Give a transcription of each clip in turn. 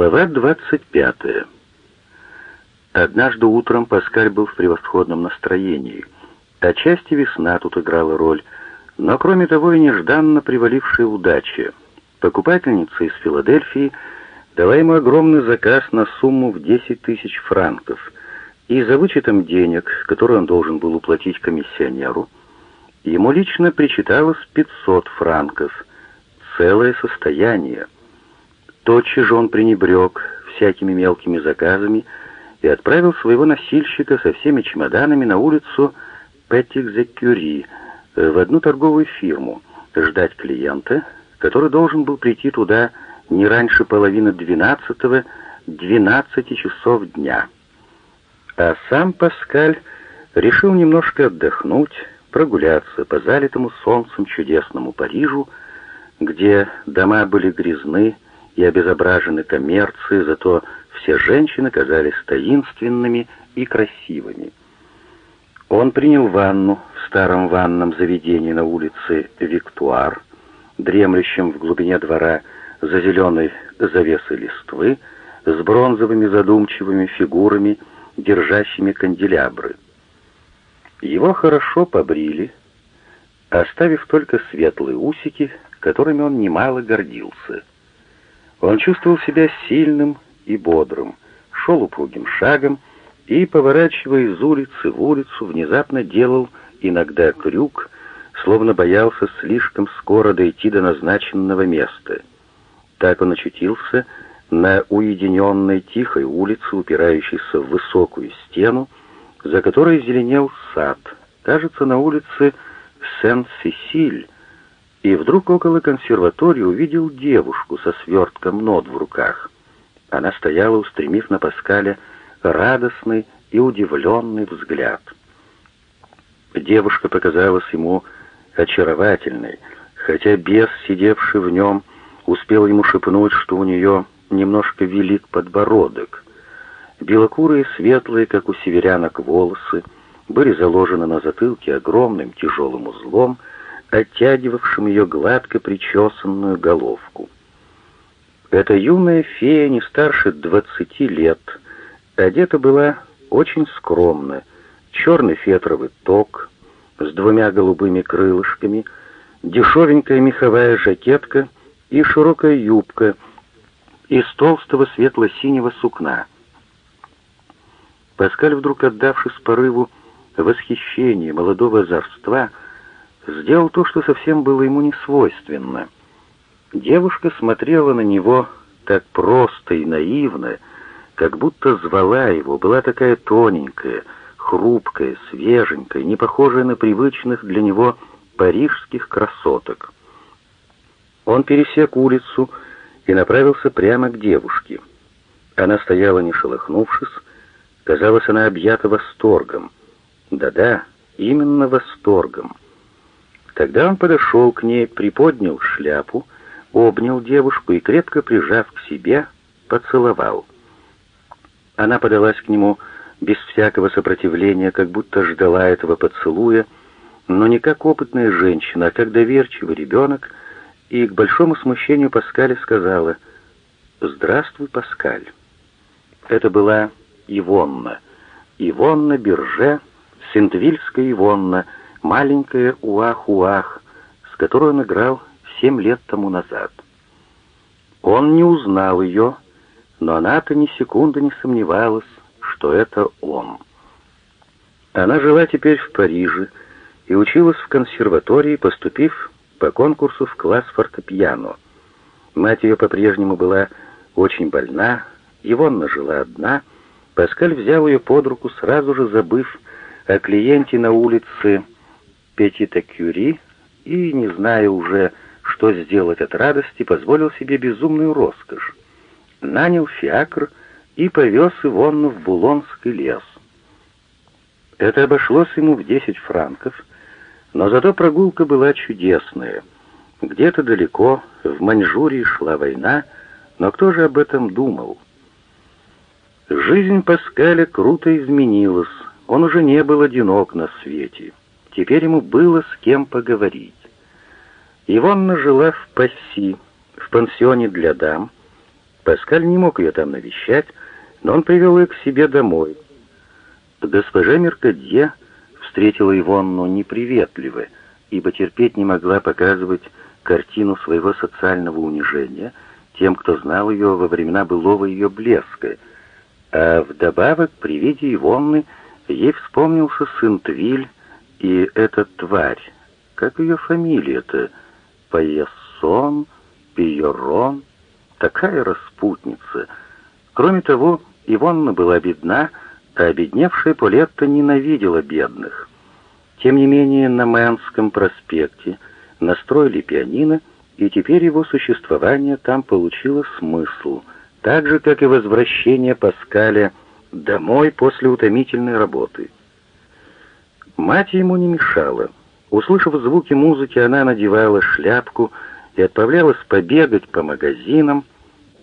Глава 25. Однажды утром Паскаль был в превосходном настроении. Отчасти весна тут играла роль, но кроме того и нежданно привалившая удача. Покупательница из Филадельфии дала ему огромный заказ на сумму в 10 тысяч франков, и за вычетом денег, которые он должен был уплатить комиссионеру, ему лично причиталось 500 франков, целое состояние — Тотчас же он пренебрег всякими мелкими заказами и отправил своего носильщика со всеми чемоданами на улицу Петтик-Зекюри в одну торговую фирму ждать клиента, который должен был прийти туда не раньше половины двенадцатого, двенадцати часов дня. А сам Паскаль решил немножко отдохнуть, прогуляться по залитому солнцем чудесному Парижу, где дома были грязны, и обезображены коммерцией, зато все женщины казались таинственными и красивыми. Он принял ванну в старом ванном заведении на улице Виктуар, дремлющем в глубине двора за зеленой завесой листвы, с бронзовыми задумчивыми фигурами, держащими канделябры. Его хорошо побрили, оставив только светлые усики, которыми он немало гордился. Он чувствовал себя сильным и бодрым, шел упругим шагом и, поворачивая из улицы в улицу, внезапно делал иногда крюк, словно боялся слишком скоро дойти до назначенного места. Так он очутился на уединенной тихой улице, упирающейся в высокую стену, за которой зеленел сад, кажется, на улице Сен-Сесиль, и вдруг около консерватории увидел девушку со свертком нот в руках. Она стояла, устремив на Паскаля радостный и удивленный взгляд. Девушка показалась ему очаровательной, хотя бес, сидевший в нем, успел ему шепнуть, что у нее немножко велик подбородок. Белокурые, светлые, как у северянок, волосы были заложены на затылке огромным тяжелым узлом — оттягивавшим ее гладко причесанную головку. Эта юная фея, не старше двадцати лет, одета была очень скромно, черный фетровый ток с двумя голубыми крылышками, дешевенькая меховая жакетка и широкая юбка из толстого светло-синего сукна. Паскаль, вдруг отдавшись порыву восхищения, молодого озорства, сделал то, что совсем было ему не свойственно. Девушка смотрела на него так просто и наивно, как будто звала его, была такая тоненькая, хрупкая, свеженькая, не похожая на привычных для него парижских красоток. Он пересек улицу и направился прямо к девушке. Она стояла, не шелохнувшись, казалось, она объята восторгом. Да-да, именно восторгом. Тогда он подошел к ней, приподнял шляпу, обнял девушку и, крепко прижав к себе, поцеловал. Она подалась к нему без всякого сопротивления, как будто ждала этого поцелуя, но не как опытная женщина, а как доверчивый ребенок, и к большому смущению Паскаля сказала «Здравствуй, Паскаль». Это была Ивонна, Ивонна Бирже, Сентвильская Ивонна, маленькая Уах-Уах, с которой он играл семь лет тому назад. Он не узнал ее, но она-то ни секунды не сомневалась, что это он. Она жила теперь в Париже и училась в консерватории, поступив по конкурсу в класс фортепиано. Мать ее по-прежнему была очень больна, Ивонна жила одна, Паскаль взял ее под руку, сразу же забыв о клиенте на улице Петита Кюри и, не зная уже, что сделать от радости, позволил себе безумную роскошь. Нанял фиакр и повез Ивонну в Булонский лес. Это обошлось ему в десять франков, но зато прогулка была чудесная. Где-то далеко, в Маньчжурии шла война, но кто же об этом думал? Жизнь Паскаля круто изменилась, он уже не был одинок на свете. Теперь ему было с кем поговорить. Ивонна жила в Пасси, в пансионе для дам. Паскаль не мог ее там навещать, но он привел ее к себе домой. Госпожа Меркадье встретила Ивонну неприветливо, ибо терпеть не могла показывать картину своего социального унижения тем, кто знал ее во времена былого ее блеска, а вдобавок при виде Ивонны ей вспомнился сын Твиль и эта тварь, как ее фамилия-то, Паясон, Пиерон, такая распутница. Кроме того, Ивонна была бедна, а обедневшая Полетта ненавидела бедных. Тем не менее, на Мэнском проспекте настроили пианино, и теперь его существование там получило смысл, так же, как и возвращение Паскаля домой после утомительной работы. Мать ему не мешала. Услышав звуки музыки, она надевала шляпку и отправлялась побегать по магазинам,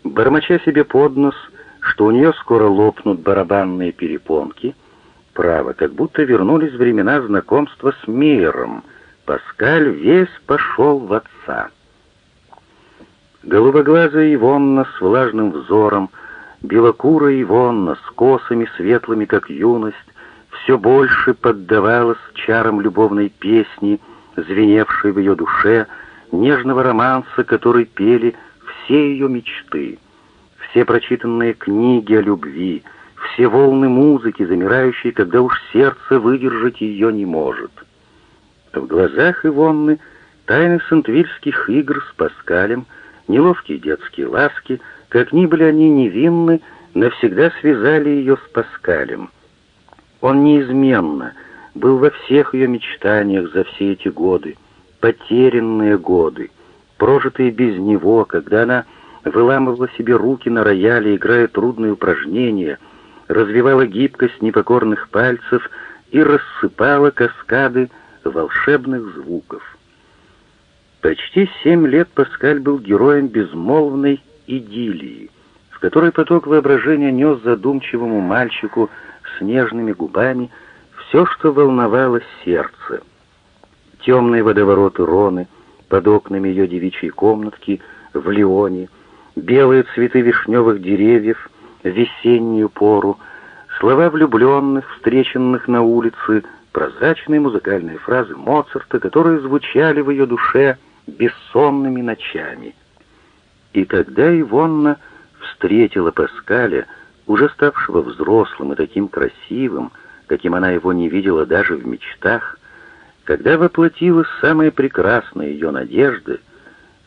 бормоча себе под нос — что у нее скоро лопнут барабанные перепонки. Право, как будто вернулись времена знакомства с Мейером. Паскаль весь пошел в отца. Голубоглазая Ивонна с влажным взором, белокурая Ивонна с косами светлыми, как юность, все больше поддавалась чарам любовной песни, звеневшей в ее душе, нежного романса, который пели все ее мечты все прочитанные книги о любви, все волны музыки, замирающие, когда уж сердце выдержать ее не может. В глазах Ивонны тайны сентвильских игр с Паскалем, неловкие детские ласки, как ни были они невинны, навсегда связали ее с Паскалем. Он неизменно был во всех ее мечтаниях за все эти годы, потерянные годы, прожитые без него, когда она выламывала себе руки на рояле, играя трудные упражнения, развивала гибкость непокорных пальцев и рассыпала каскады волшебных звуков. Почти семь лет Паскаль был героем безмолвной идиллии, в которой поток воображения нес задумчивому мальчику с нежными губами все, что волновало сердце. Темные водовороты Роны под окнами ее девичьей комнатки в Лионе — белые цветы вишневых деревьев в весеннюю пору, слова влюбленных, встреченных на улице, прозрачные музыкальные фразы Моцарта, которые звучали в ее душе бессонными ночами. И тогда Ивонна встретила Паскаля, уже ставшего взрослым и таким красивым, каким она его не видела даже в мечтах, когда воплотилась самая прекрасная ее надежда —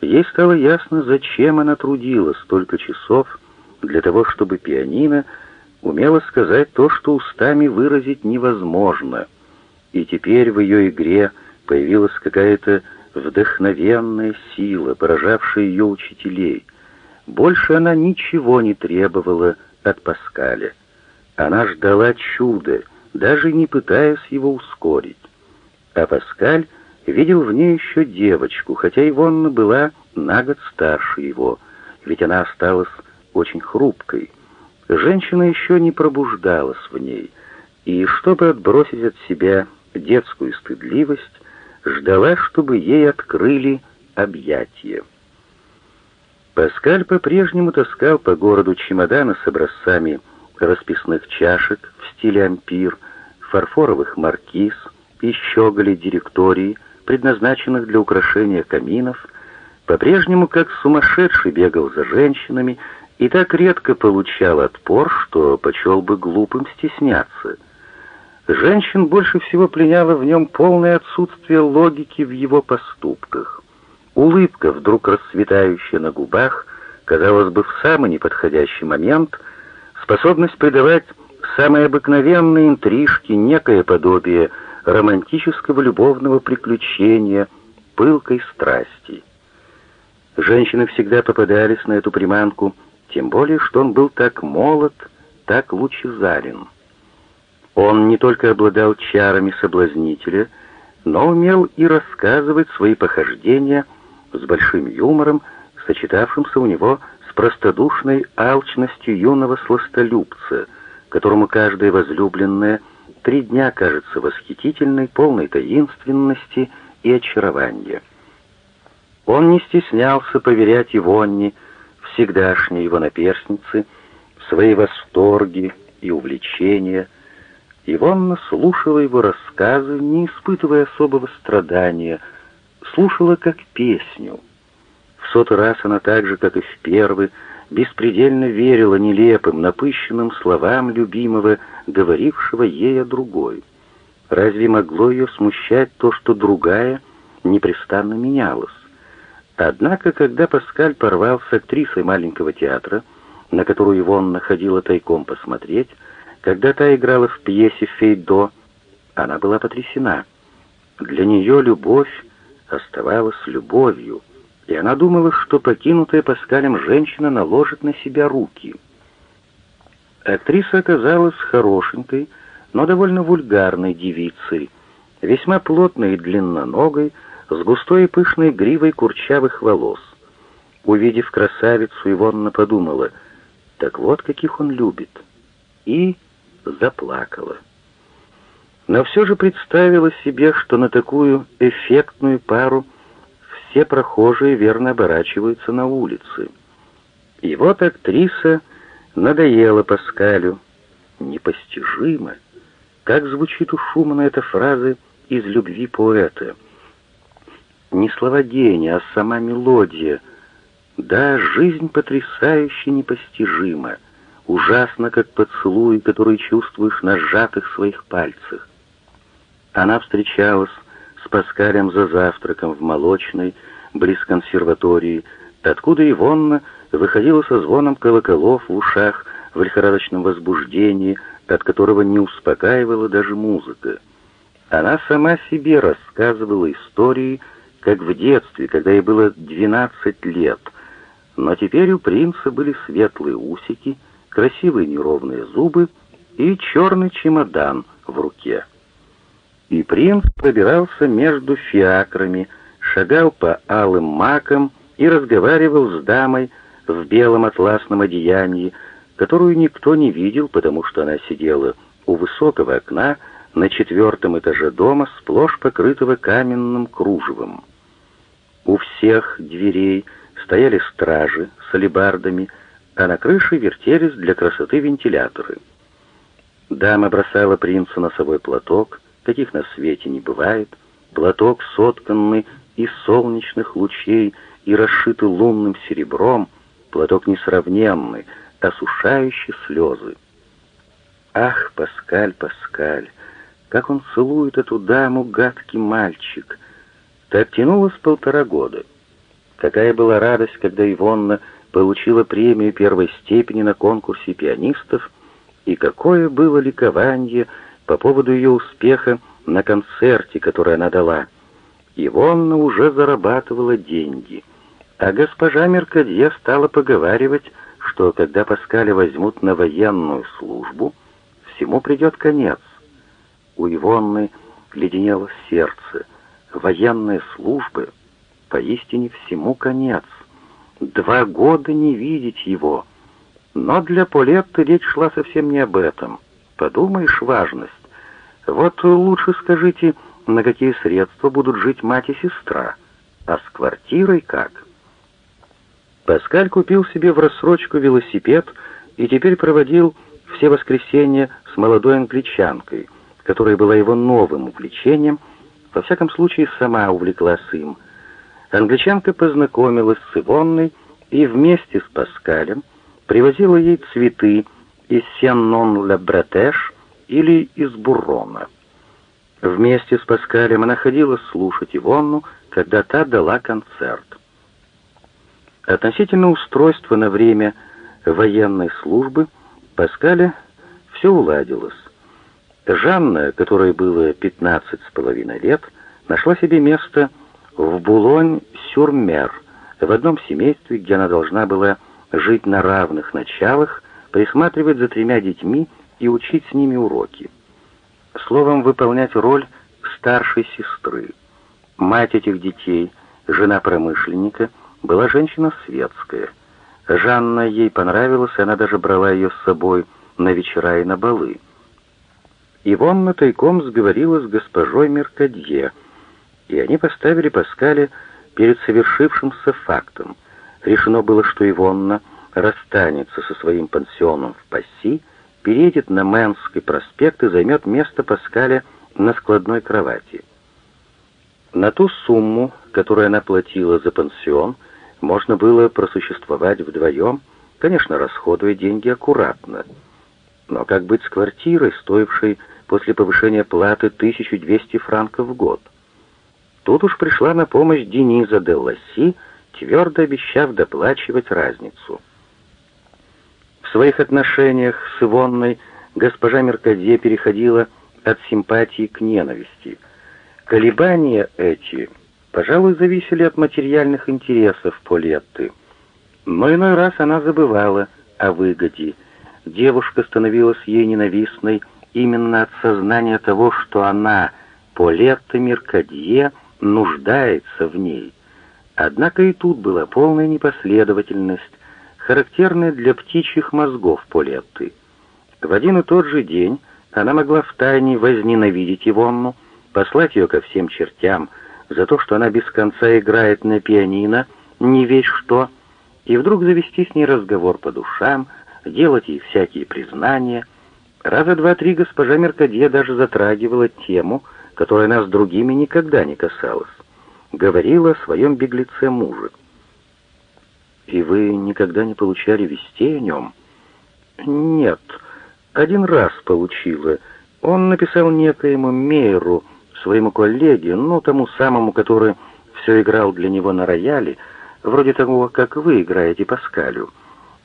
Ей стало ясно, зачем она трудилась столько часов для того, чтобы пианино умело сказать то, что устами выразить невозможно. И теперь в ее игре появилась какая-то вдохновенная сила, поражавшая ее учителей. Больше она ничего не требовала от Паскаля. Она ждала чуда, даже не пытаясь его ускорить. А Паскаль видел в ней еще девочку, хотя Ивонна была на год старше его, ведь она осталась очень хрупкой. Женщина еще не пробуждалась в ней, и, чтобы отбросить от себя детскую стыдливость, ждала, чтобы ей открыли объятия. Паскаль по-прежнему таскал по городу чемоданы с образцами расписных чашек в стиле ампир, фарфоровых маркиз и щеголей директории, предназначенных для украшения каминов, по-прежнему как сумасшедший бегал за женщинами и так редко получал отпор, что почел бы глупым стесняться. Женщин больше всего пленяло в нем полное отсутствие логики в его поступках. Улыбка, вдруг расцветающая на губах, казалось бы, в самый неподходящий момент, способность придавать самые обыкновенные интрижки некое подобие романтического любовного приключения, пылкой страсти. Женщины всегда попадались на эту приманку, тем более, что он был так молод, так лучезарен. Он не только обладал чарами соблазнителя, но умел и рассказывать свои похождения с большим юмором, сочетавшимся у него с простодушной алчностью юного сластолюбца, которому каждая возлюбленная три дня кажется восхитительной, полной таинственности и очарования. Он не стеснялся поверять Ивонне всегдашней его наперсницы, свои восторги и увлечения. Ивонна слушала его рассказы, не испытывая особого страдания, слушала как песню. В сотый раз она так же, как и в первый, беспредельно верила нелепым, напыщенным словам любимого, говорившего ей о другой. Разве могло ее смущать то, что другая непрестанно менялась? Однако, когда Паскаль порвал с актрисой маленького театра, на которую Ивон находила тайком посмотреть, когда та играла в пьесе «Фейдо», она была потрясена. Для нее любовь оставалась любовью, и она думала, что покинутая Паскалем женщина наложит на себя руки. Актриса оказалась хорошенькой, но довольно вульгарной девицей, весьма плотной и длинноногой, с густой и пышной гривой курчавых волос. Увидев красавицу, Ивонна подумала, так вот каких он любит, и заплакала. Но все же представила себе, что на такую эффектную пару все прохожие верно оборачиваются на улице. И вот актриса надоела Паскалю. Непостижимо, как звучит у Шумана эта фраза из «Любви поэта». Не слова гения, а сама мелодия. Да, жизнь потрясающе непостижима, ужасно, как поцелуй, который чувствуешь на сжатых своих пальцах. Она встречалась с Паскалем за завтраком в молочной, близ консерватории, откуда Ивонна выходила со звоном колоколов в ушах в лихорадочном возбуждении, от которого не успокаивала даже музыка. Она сама себе рассказывала истории, как в детстве, когда ей было 12 лет, но теперь у принца были светлые усики, красивые неровные зубы и черный чемодан в руке. И принц пробирался между фиакрами, шагал по алым макам и разговаривал с дамой в белом атласном одеянии, которую никто не видел, потому что она сидела у высокого окна на четвертом этаже дома, сплошь покрытого каменным кружевом. У всех дверей стояли стражи с алебардами, а на крыше вертелись для красоты вентиляторы. Дама бросала принцу носовой платок, каких на свете не бывает, платок, сотканный из солнечных лучей и расшитый лунным серебром, платок несравненный, осушающий слезы. Ах, Паскаль, Паскаль, как он целует эту даму, гадкий мальчик! Так тянулось полтора года. Какая была радость, когда Ивонна получила премию первой степени на конкурсе пианистов, и какое было ликование, по поводу ее успеха на концерте, который она дала. Ивонна уже зарабатывала деньги, а госпожа Меркадье стала поговаривать, что когда Паскаля возьмут на военную службу, всему придет конец. У Ивонны леденело сердце. Военная служба, поистине всему конец. Два года не видеть его. Но для Полетты речь шла совсем не об этом. Подумаешь, важность. Вот лучше скажите, на какие средства будут жить мать и сестра, а с квартирой как? Паскаль купил себе в рассрочку велосипед и теперь проводил все воскресенья с молодой англичанкой, которая была его новым увлечением, во всяком случае сама увлеклась им. Англичанка познакомилась с Ивонной и вместе с Паскалем привозила ей цветы из Сен-Нон-Ле-Братеш, или из Буррона. Вместе с Паскалем она ходила слушать Ивонну, когда та дала концерт. Относительно устройства на время военной службы Паскаля все уладилось. Жанна, которой было пятнадцать с половиной лет, нашла себе место в Булонь-Сюрмер, в одном семействе, где она должна была жить на равных началах, присматривать за тремя детьми и учить с ними уроки. Словом, выполнять роль старшей сестры. Мать этих детей, жена промышленника, была женщина светская. Жанна ей понравилась, и она даже брала ее с собой на вечера и на балы. Ивонна тайком сговорила с госпожой Меркадье, и они поставили Паскаля перед совершившимся фактом. решено было, что Ивонна расстанется со своим пансионом в Пасси, переедет на Мэнский проспект и займет место Паскаля на складной кровати. На ту сумму, которую она платила за пансион, можно было просуществовать вдвоем, конечно, расходуя деньги аккуратно. Но как быть с квартирой, стоившей после повышения платы 1200 франков в год? Тут уж пришла на помощь Дениза де Ласси, твердо обещав доплачивать разницу. В своих отношениях с Ивонной госпожа Меркадье переходила от симпатии к ненависти. Колебания эти, пожалуй, зависели от материальных интересов Полетты. Но иной раз она забывала о выгоде. Девушка становилась ей ненавистной именно от сознания того, что она, Полетта Меркадье, нуждается в ней. Однако и тут была полная непоследовательность, характерная для птичьих мозгов Полетты. В один и тот же день она могла втайне возненавидеть Ивонну, послать ее ко всем чертям за то, что она без конца играет на пианино, не весь что, и вдруг завести с ней разговор по душам, делать ей всякие признания. Раза два-три госпожа Меркадье даже затрагивала тему, которая нас другими никогда не касалась. Говорила о своем беглеце муже. «И вы никогда не получали вестей о нем?» «Нет, один раз получила. Он написал некоему Мейру, своему коллеге, ну, тому самому, который все играл для него на рояле, вроде того, как вы играете Паскалю.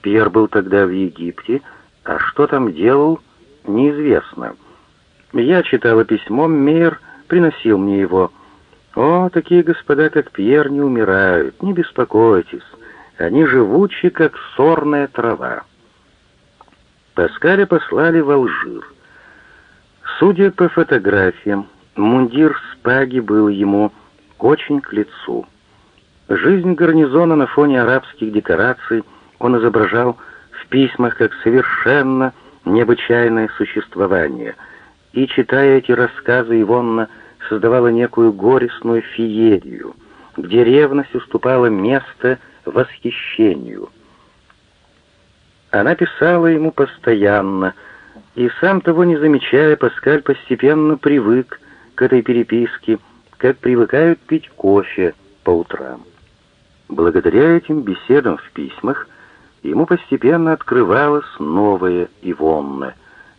Пьер был тогда в Египте, а что там делал, неизвестно. Я читала письмо, Мейер приносил мне его. «О, такие господа, как Пьер, не умирают, не беспокойтесь, они живучи, как сорная трава». Паскаля послали в Алжир. Судя по фотографиям, мундир спаги был ему очень к лицу. Жизнь гарнизона на фоне арабских декораций он изображал в письмах как совершенно необычайное существование, и, читая эти рассказы, Ивонна создавала некую горестную феерию, где ревность уступала место восхищению — она писала ему постоянно, и сам того не замечая, Паскаль постепенно привык к этой переписке, как привыкают пить кофе по утрам. Благодаря этим беседам в письмах ему постепенно открывалось новое Ивонна,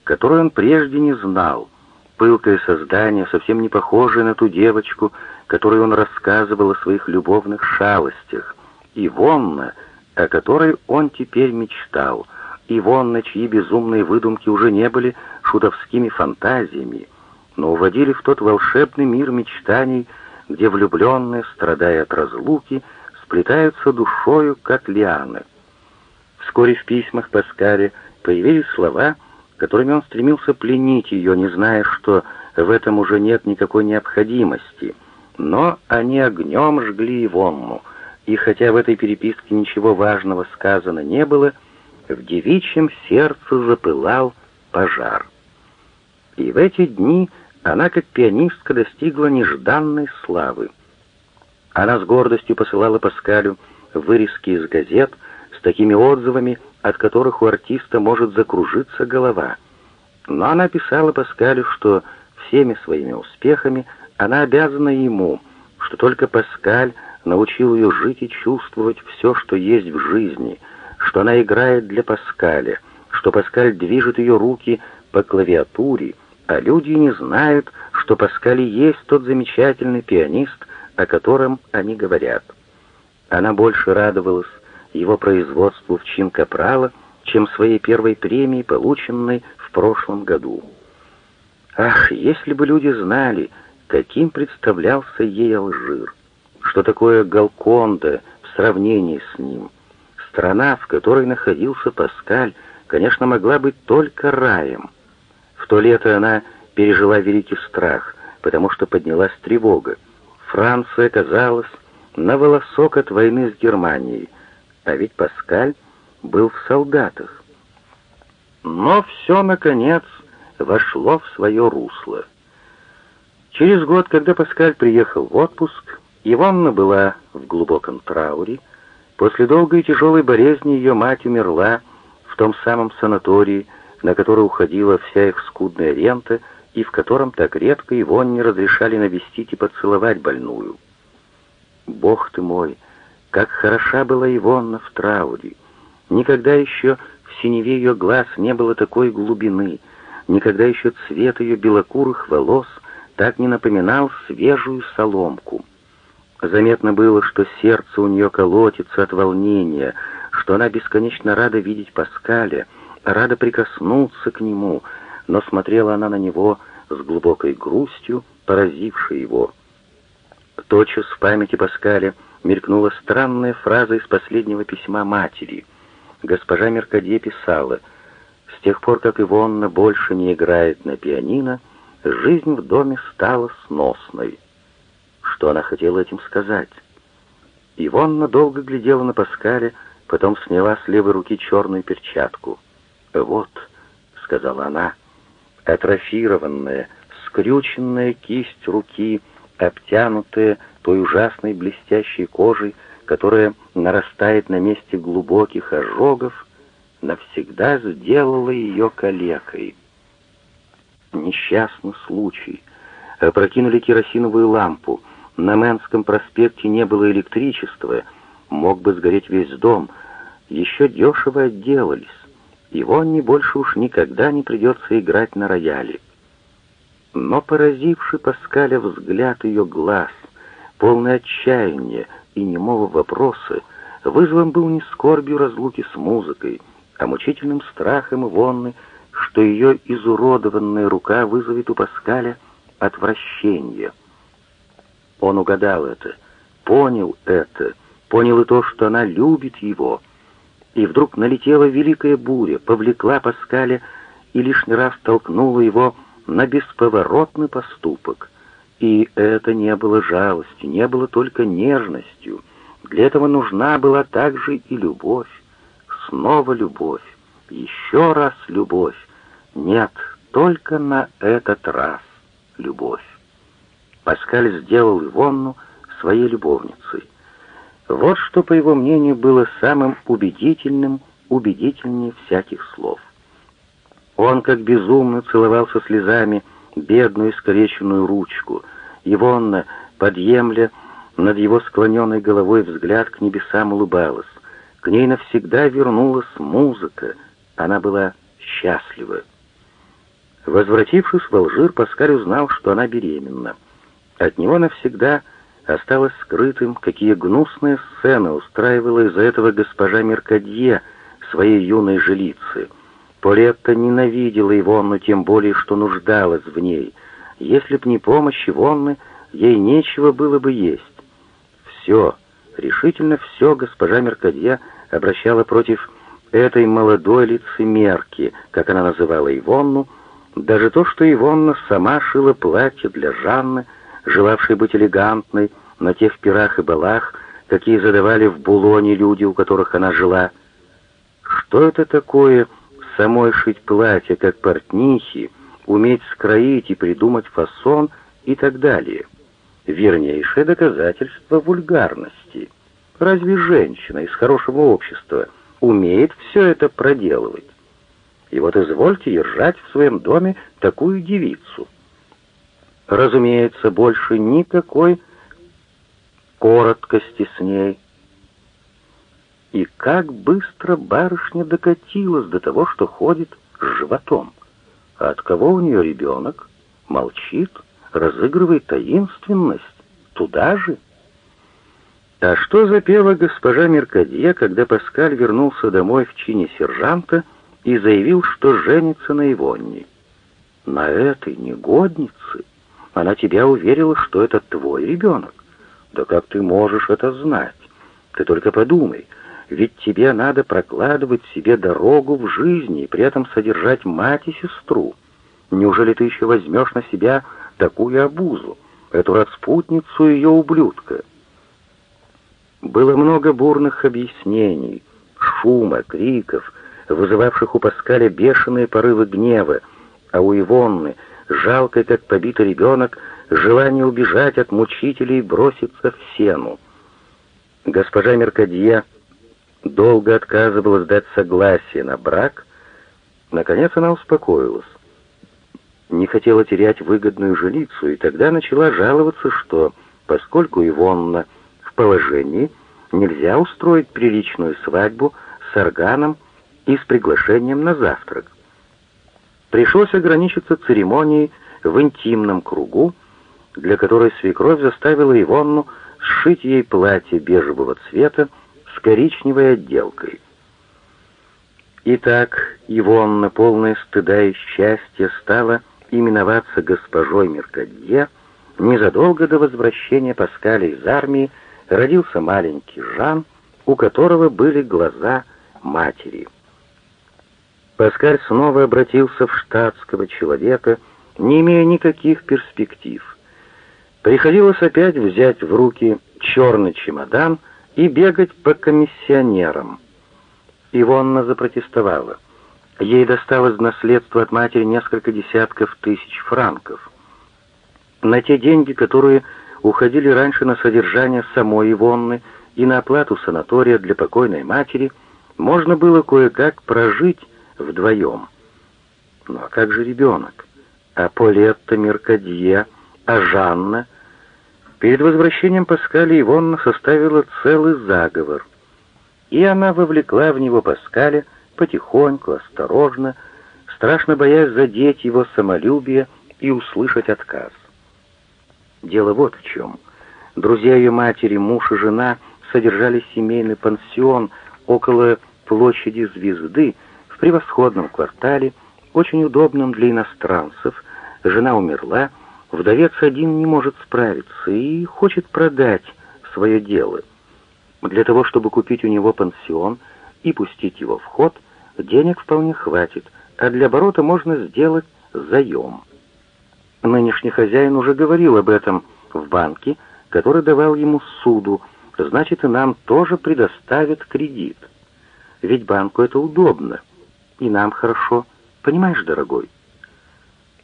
которое он прежде не знал, пылкое создание, совсем не похожее на ту девочку, которой он рассказывал о своих любовных шалостях. Ивонна — о которой он теперь мечтал, и вон на чьи безумные выдумки уже не были шутовскими фантазиями, но уводили в тот волшебный мир мечтаний, где влюбленные, страдая от разлуки, сплетаются душою, как лианы. Вскоре в письмах Паскаля появились слова, которыми он стремился пленить ее, не зная, что в этом уже нет никакой необходимости, но они огнем жгли Ивонну — и хотя в этой переписке ничего важного сказано не было, в девичьем сердце запылал пожар. И в эти дни она, как пианистка, достигла нежданной славы. Она с гордостью посылала Паскалю вырезки из газет с такими отзывами, от которых у артиста может закружиться голова. Но она писала Паскалю, что всеми своими успехами она обязана ему, что только Паскаль научил ее жить и чувствовать все, что есть в жизни, что она играет для Паскаля, что Паскаль движет ее руки по клавиатуре, а люди не знают, что Паскаль есть тот замечательный пианист, о котором они говорят. Она больше радовалась его производству в чин капрала, чем своей первой премии, полученной в прошлом году. Ах, если бы люди знали, каким представлялся ей Алжир! Что такое Галконда в сравнении с ним. Страна, в которой находился Паскаль, конечно, могла быть только раем. В то лето она пережила великий страх, потому что поднялась тревога. Франция казалась на волосок от войны с Германией, а ведь Паскаль был в солдатах. Но все, наконец, вошло в свое русло. Через год, когда Паскаль приехал в отпуск, Иванна была в глубоком трауре, После долгой и тяжелой болезни ее мать умерла в том самом санатории, на который уходила вся их скудная рента, и в котором так редко его не разрешали навестить и поцеловать больную. Бог ты мой, как хороша была Ивонна в трауре! Никогда еще в синеве ее глаз не было такой глубины, никогда еще цвет ее белокурых волос так не напоминал свежую соломку. Заметно было, что сердце у нее колотится от волнения, что она бесконечно рада видеть Паскаля, рада прикоснуться к нему, но смотрела она на него с глубокой грустью, поразившей его. Тотчас в памяти Паскаля мелькнула странная фраза из последнего письма матери. Госпожа Меркадье писала, «С тех пор, как Ивонна больше не играет на пианино, жизнь в доме стала сносной». Что она хотела этим сказать? Ивонна долго глядела на Паскаля, потом сняла с левой руки черную перчатку. «Вот», — сказала она, — атрофированная, скрюченная кисть руки, обтянутая той ужасной блестящей кожей, которая нарастает на месте глубоких ожогов, навсегда сделала ее калекой. Несчастный случай. Опрокинули керосиновую лампу. На Мэнском проспекте не было электричества. Мог бы сгореть весь дом. Еще дешево отделались. Его не больше уж никогда не придется играть на рояле. Но поразивший Паскаля взгляд ее глаз, полный отчаяния и немого вопроса, вызван был не скорбью разлуки с музыкой, а мучительным страхом Ивонны, что ее изуродованная рука вызовет у Паскаля отвращение. Он угадал это, понял это, понял и то, что она любит его — и вдруг налетела великая буря, повлекла Паскаля и лишний раз толкнула его на бесповоротный поступок. И это не было жалостью, не было только нежностью. Для этого нужна была также и любовь. Снова любовь. Еще раз любовь. Нет, только на этот раз любовь. Паскаль сделал Ивонну своей любовницей. Вот что, по его мнению, было самым убедительным, убедительнее всяких слов. Он, как безумно, целовался слезами бедную искореченную ручку. Ивонна, подъемля, над его склоненной головой взгляд к небесам улыбалась. К ней навсегда вернулась музыка. Она была счастлива. Возвратившись в Алжир, Паскаль узнал, что она беременна. От него навсегда осталось скрытым, какие гнусные сцены устраивала из-за этого госпожа Меркадье своей юной жилицы. Полетта ненавидела Ивонну, тем более, что нуждалась в ней. Если б не помощь Ивонны, ей нечего было бы есть. Все, решительно все госпожа Меркадье обращала против этой молодой лицемерки, как она называла Ивонну, даже то, что Ивонна сама шила платье для Жанны, желавшей быть элегантной, на тех пирах и балах, какие задавали в Булоне люди, у которых она жила. Что это такое самой шить платье, как портнихи, уметь скроить и придумать фасон и так далее? Вернейшее доказательство вульгарности. Разве женщина из хорошего общества умеет все это проделывать? И вот извольте держать в своем доме такую девицу — Разумеется, больше никакой короткости с ней. И как быстро барышня докатилась до того, что ходит с животом. А от кого у нее ребенок? Молчит, разыгрывает таинственность. Туда же? А что запела госпожа Меркадье, когда Паскаль вернулся домой в чине сержанта и заявил, что женится на Ивонне? На этой негоднице? Она тебя уверила, что это твой ребенок. Да как ты можешь это знать? Ты только подумай, ведь тебе надо прокладывать себе дорогу в жизни и при этом содержать мать и сестру. Неужели ты еще возьмешь на себя такую обузу, эту распутницу и ее ублюдка? Было много бурных объяснений, шума, криков, вызывавших у Паскаля бешеные порывы гнева, а у Ивонны — жалкой, как побитый ребенок, желание убежать от мучителей и броситься в сену. Госпожа Меркадье долго отказывалась дать согласие на брак, наконец она успокоилась. Не хотела терять выгодную жилицу, и тогда начала жаловаться, что, поскольку Ивонна в положении, нельзя устроить приличную свадьбу с органом и с приглашением на завтрак. Пришлось ограничиться церемонией в интимном кругу, для которой свекровь заставила Ивонну сшить ей платье бежевого цвета с коричневой отделкой. Итак, Ивонна, полная стыда и счастья, стала именоваться госпожой Меркадье. Незадолго до возвращения Паскаля из армии родился маленький Жан, у которого были глаза матери. Паскаль снова обратился в штатского человека, не имея никаких перспектив. Приходилось опять взять в руки черный чемодан и бегать по комиссионерам. Ивонна запротестовала. Ей досталось наследство от матери несколько десятков тысяч франков. На те деньги, которые уходили раньше на содержание самой Ивонны и на оплату санатория для покойной матери, можно было кое-как прожить вдвоем. Ну а как же ребенок? А Полетта, Меркадье, а Жанна? Перед возвращением Паскаля Ивонна составила целый заговор. И она вовлекла в него Паскаля потихоньку, осторожно, страшно боясь задеть его самолюбие и услышать отказ. Дело вот в чем. Друзья ее матери, муж и жена содержали семейный пансион около площади Звезды, в превосходном квартале, очень удобном для иностранцев. Жена умерла, вдовец один не может справиться и хочет продать свое дело. Для того, чтобы купить у него пансион и пустить его в ход, денег вполне хватит, а для оборота можно сделать заем. Нынешний хозяин уже говорил об этом в банке, который давал ему суду, значит и нам тоже предоставят кредит. Ведь банку это удобно и нам хорошо, понимаешь, дорогой?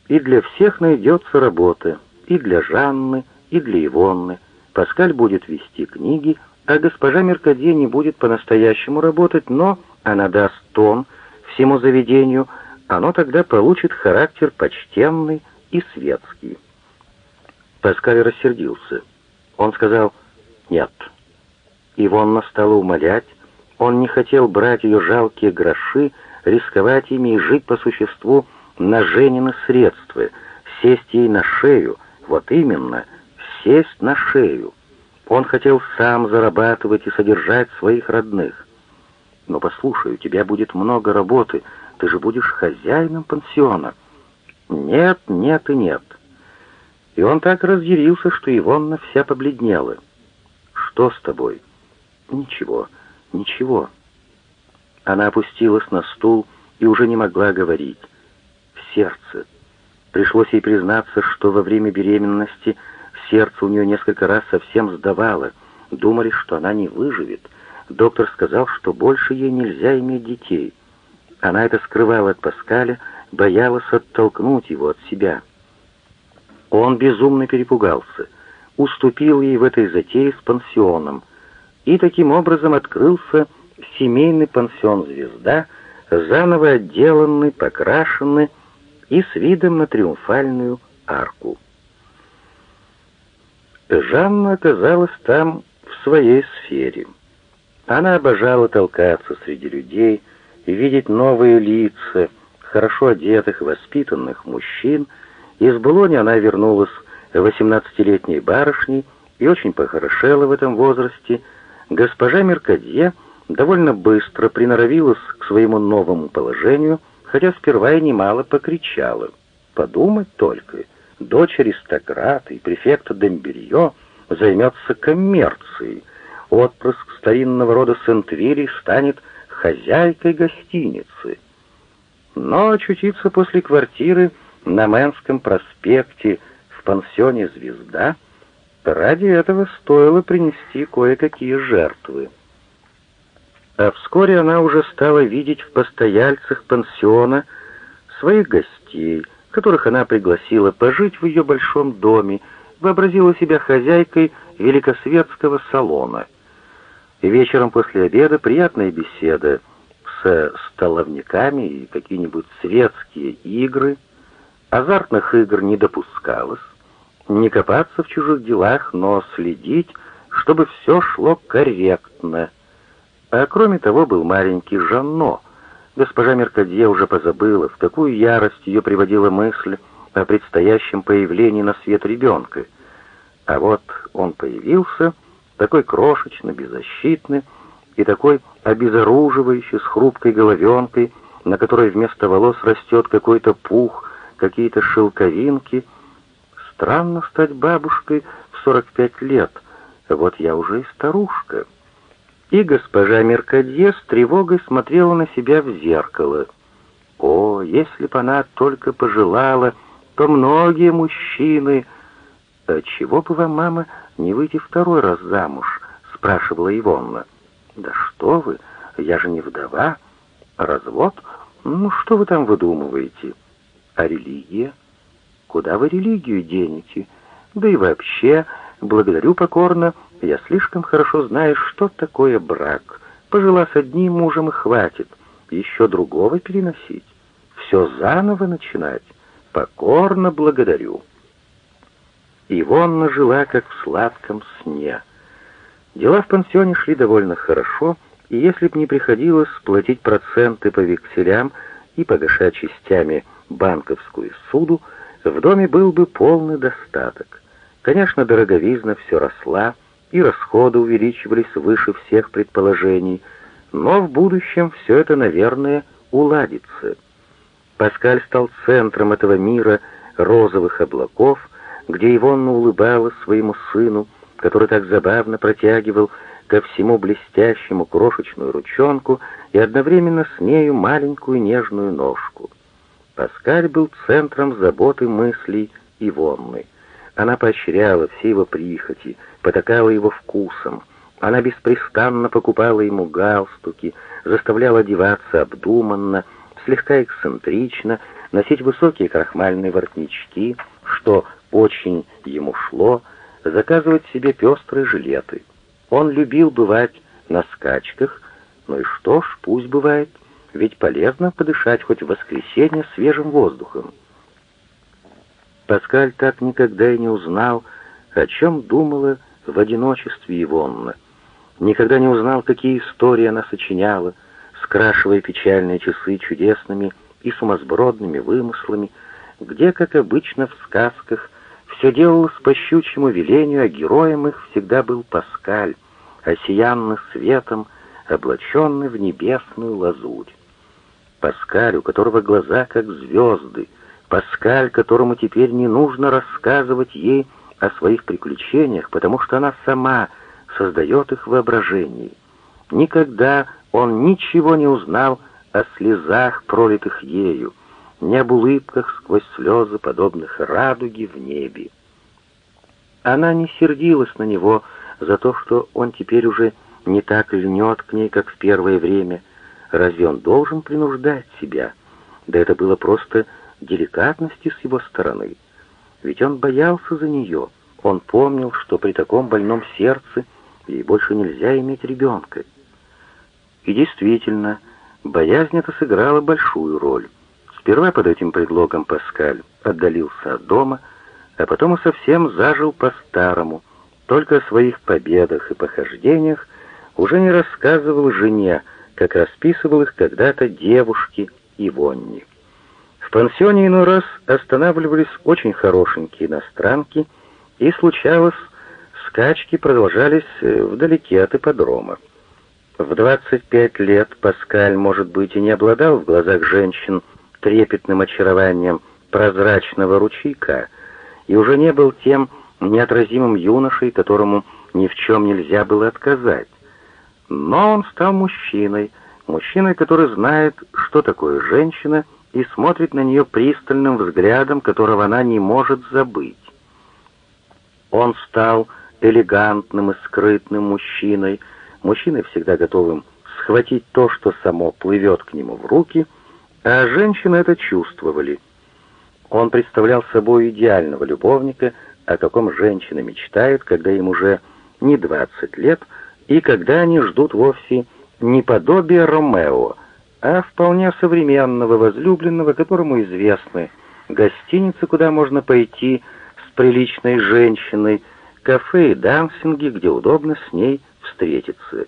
И для всех найдется работа, и для Жанны, и для Ивонны. Паскаль будет вести книги, а госпожа Меркадье не будет по-настоящему работать, но она даст тон всему заведению, оно тогда получит характер почтенный и светский. Паскаль рассердился. Он сказал «нет». Ивонна стала умолять, он не хотел брать ее жалкие гроши, рисковать ими и жить по существу на Женины средства, сесть ей на шею, вот именно, сесть на шею. Он хотел сам зарабатывать и содержать своих родных. Но послушай, у тебя будет много работы, ты же будешь хозяином пансиона. Нет, нет и нет. И он так разъярился, что Ивонна вся побледнела. Что с тобой? Ничего, ничего. Она опустилась на стул и уже не могла говорить. В сердце. Пришлось ей признаться, что во время беременности сердце у нее несколько раз совсем сдавало. Думали, что она не выживет. Доктор сказал, что больше ей нельзя иметь детей. Она это скрывала от Паскаля, боялась оттолкнуть его от себя. Он безумно перепугался, уступил ей в этой затее с пансионом, и таким образом открылся семейный пансион «Звезда», заново отделанный, покрашенный и с видом на триумфальную арку. Жанна оказалась там в своей сфере. Она обожала толкаться среди людей и видеть новые лица, хорошо одетых, воспитанных мужчин. Из Булони она вернулась восемнадцатилетней барышней и очень похорошела в этом возрасте. Госпожа Меркадье — довольно быстро приноровилась к своему новому положению, хотя сперва и немало покричала. Подумать только, дочь аристократа и префекта Дембелье займется коммерцией, отпрыск старинного рода Сент-Вилли станет хозяйкой гостиницы. Но очутиться после квартиры на Мэнском проспекте в пансионе «Звезда» ради этого стоило принести кое-какие жертвы. А вскоре она уже стала видеть в постояльцах пансиона своих гостей, которых она пригласила пожить в ее большом доме, вообразила себя хозяйкой великосветского салона. И вечером после обеда приятная беседа со столовниками и какие-нибудь светские игры. Азартных игр не допускалось. Не копаться в чужих делах, но следить, чтобы все шло корректно. А кроме того был маленький Жанно. Госпожа Меркадье уже позабыла, в какую ярость ее приводила мысль о предстоящем появлении на свет ребенка. А вот он появился, такой крошечный, беззащитный и такой обезоруживающий, с хрупкой головенкой, на которой вместо волос растет какой-то пух, какие-то шелковинки. Странно стать бабушкой в 45 лет, вот я уже и старушка. И госпожа Меркадье с тревогой смотрела на себя в зеркало. О, если бы она только пожелала, то многие мужчины... «А чего бы вам, мама, не выйти второй раз замуж?» — спрашивала Ивонна. «Да что вы, я же не вдова. Развод? Ну, что вы там выдумываете? А религия? Куда вы религию денете? Да и вообще, благодарю покорно, я слишком хорошо знаю, что такое брак. Пожила с одним мужем и хватит. Еще другого переносить. Все заново начинать. Покорно благодарю». Ивонна жила, как в сладком сне. Дела в пансионе шли довольно хорошо, и если б не приходилось платить проценты по векселям и погашать частями банковскую суду, в доме был бы полный достаток. Конечно, дороговизна все росла, и расходы увеличивались выше всех предположений, но в будущем все это, наверное, уладится. Паскаль стал центром этого мира розовых облаков, где Ивонна улыбалась своему сыну, который так забавно протягивал ко всему блестящему крошечную ручонку и одновременно с нею маленькую нежную ножку. Паскаль был центром заботы мыслей Ивонны. Она поощряла все его прихоти, потакала его вкусом. Она беспрестанно покупала ему галстуки, заставляла одеваться обдуманно, слегка эксцентрично, носить высокие крахмальные воротнички, что очень ему шло, заказывать себе пестрые жилеты. Он любил бывать на скачках, ну и что ж, пусть бывает, ведь полезно подышать хоть в воскресенье свежим воздухом. Паскаль так никогда и не узнал, о чем думала в одиночестве Ивонна. Никогда не узнал, какие истории она сочиняла, скрашивая печальные часы чудесными и сумасбродными вымыслами, где, как обычно в сказках, все делалось по щучьему велению, а героем их всегда был Паскаль, осиянный светом, облаченный в небесную лазурь. Паскаль, у которого глаза как звезды, Паскаль, которому теперь не нужно рассказывать ей о своих приключениях, потому что она сама создает их воображении. Никогда он ничего не узнал о слезах, пролитых ею, не об улыбках сквозь слезы, подобных радуге в небе. Она не сердилась на него за то, что он теперь уже не так льнет к ней, как в первое время. Разве он должен принуждать себя? Да это было просто деликатности с его стороны. Ведь он боялся за нее. Он помнил, что при таком больном сердце ей больше нельзя иметь ребенка. И действительно, боязнь эта сыграла большую роль. Сперва под этим предлогом Паскаль отдалился от дома, а потом и совсем зажил по-старому, только о своих победах и похождениях уже не рассказывал жене, как расписывал их когда-то девушки и Вонни. В пансионе иной раз останавливались очень хорошенькие иностранки, и случалось, скачки продолжались э, вдалеке от ипподрома. В 25 лет Паскаль, может быть, и не обладал в глазах женщин трепетным очарованием прозрачного ручейка и уже не был тем неотразимым юношей, которому ни в чем нельзя было отказать. Но он стал мужчиной, мужчиной, который знает, что такое женщина, и смотрит на нее пристальным взглядом, которого она не может забыть. Он стал элегантным и скрытным мужчиной, мужчиной всегда готовым схватить то, что само плывет к нему в руки — а женщины это чувствовали. Он представлял собой идеального любовника, о каком женщины мечтают, когда им уже не 20 лет, и когда они ждут вовсе не подобие Ромео, а вполне современного возлюбленного, которому известны гостиницы, куда можно пойти с приличной женщиной, кафе и дансинги, где удобно с ней встретиться.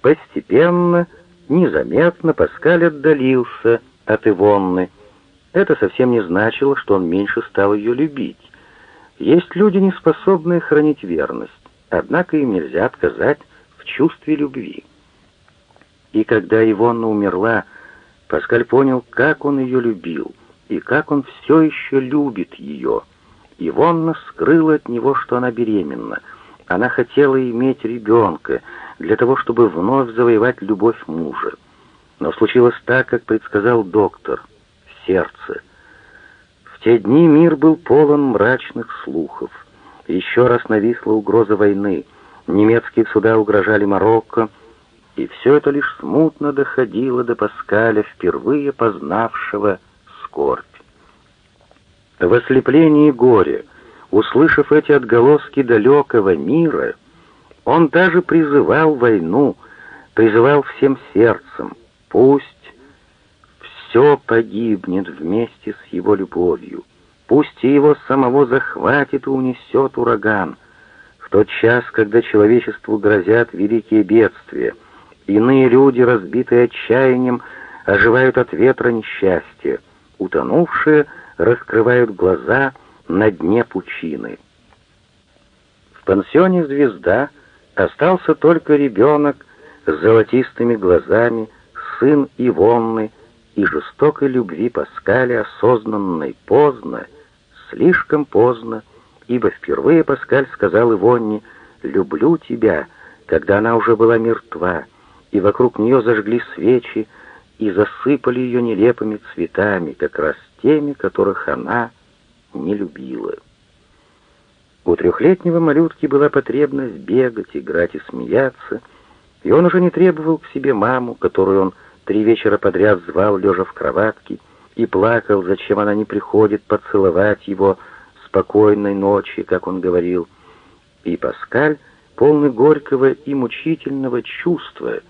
Постепенно, незаметно Паскаль отдалился от Ивонны. Это совсем не значило, что он меньше стал ее любить. Есть люди, не способные хранить верность, однако им нельзя отказать в чувстве любви. И когда Ивонна умерла, Паскаль понял, как он ее любил, и как он все еще любит ее. Ивонна скрыла от него, что она беременна. Она хотела иметь ребенка для того, чтобы вновь завоевать любовь мужа. Но случилось так, как предсказал доктор. Сердце. В те дни мир был полон мрачных слухов. Еще раз нависла угроза войны. Немецкие суда угрожали Марокко, и все это лишь смутно доходило до Паскаля, впервые познавшего скорбь. В ослеплении горя, услышав эти отголоски далекого мира, он даже призывал войну, призывал всем сердцем, пусть все погибнет вместе с его любовью, пусть и его самого захватит и унесет ураган, в тот час, когда человечеству грозят великие бедствия — Иные люди, разбитые отчаянием, оживают от ветра несчастья. Утонувшие раскрывают глаза на дне пучины. В пансионе «Звезда» остался только ребенок с золотистыми глазами, сын Ивонны и жестокой любви Паскаля, осознанной поздно, слишком поздно, ибо впервые Паскаль сказал Ивонне «люблю тебя», когда она уже была мертва, и вокруг нее зажгли свечи и засыпали ее нелепыми цветами, как раз теми, которых она не любила. У трехлетнего малютки была потребность бегать, играть и смеяться, и он уже не требовал к себе маму, которую он три вечера подряд звал, лежа в кроватке, и плакал, зачем она не приходит поцеловать его спокойной ночи, как он говорил. И Паскаль, полный горького и мучительного чувства,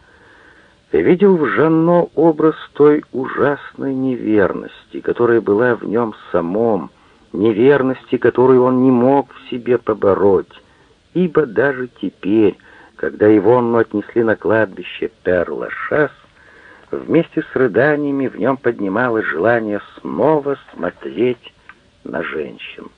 видел в Жанно образ той ужасной неверности, которая была в нем самом, неверности, которую он не мог в себе побороть, ибо даже теперь, когда Ивонну отнесли на кладбище Пер-Лашас, вместе с рыданиями в нем поднималось желание снова смотреть на женщин.